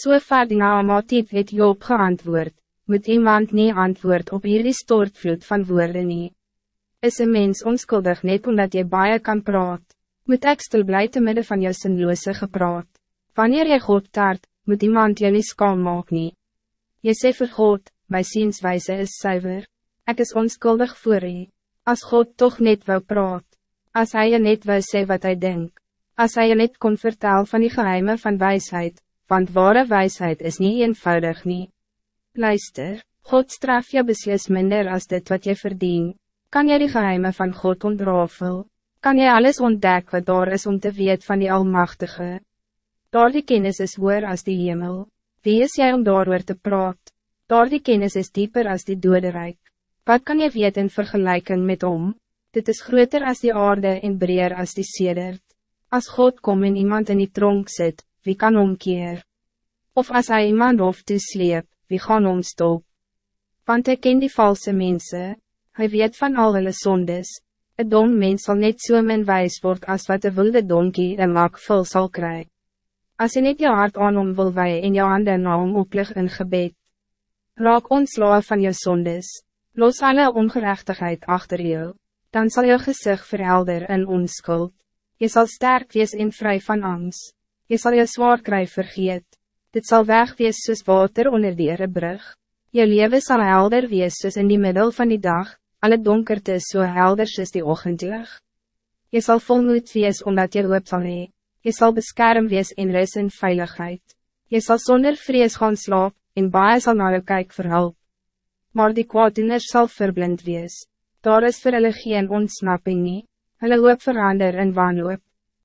So ver die naamatief het Job geantwoord, moet iemand nie antwoord op hierdie stortvloed van woorden nie. Is een mens onskuldig net omdat jy baie kan praat, moet ek stil bly te midden van jou sinloose gepraat. Wanneer jy God taart, moet iemand jou nie skaam maak nie. Jy sê vir God, my zienswijze is zuiver. Ik is onskuldig voor u. Als God toch niet wil praat. Als hij je niet wil zeggen wat hij denkt. Als hij je niet kon vertellen van die geheimen van wijsheid. Want ware wijsheid is niet eenvoudig niet. Luister, God straf je beslis minder als dit wat je verdient. Kan jij die geheimen van God ontrafel? Kan jij alles ontdekken wat daar is om te weten van die Almachtige? Daar die kennis is hoor als die hemel. Wie is jij om daar te praat? Daar die kennis is dieper als die doderijk. Wat kan je weten in vergelijking met om? Dit is groter als die aarde en breer als die sedert. Als God kom en iemand in die tronk zit, wie kan omkeer? Of als hij iemand of sleep, wie gaan omstop? Want hij ken die valse mensen, hij weet van al hulle sondes. Een dom mens zal niet zo so min wijs worden als wat de wilde donkie en mak vol zal krijgen. Als je niet je hart aan om wil wij in jou handen na om oplig in gebed. Raak ontslaan van je sondes, los alle ongerechtigheid achter jou, dan zal je gezicht verhelder en onschuld. Je zal sterk wees en vrij van angst. Je zal je zwaar krijg vergeet. Dit zal weg wees soos water onder die brug. Je leven zal helder wees soos in die middel van die dag, alle donkerte is so helder soos die ochtendlig. Je zal volmoed wees omdat je hoop zal hee. Je zal bescherm wees in rus en veiligheid. Je zal zonder vrees gaan slaap, en baie sal na jou kyk vir hulp. Maar die kwaadiners sal verblind wees. Daar is vir hulle geen ontsnapping nie. Hulle hoop verander in wanhoop.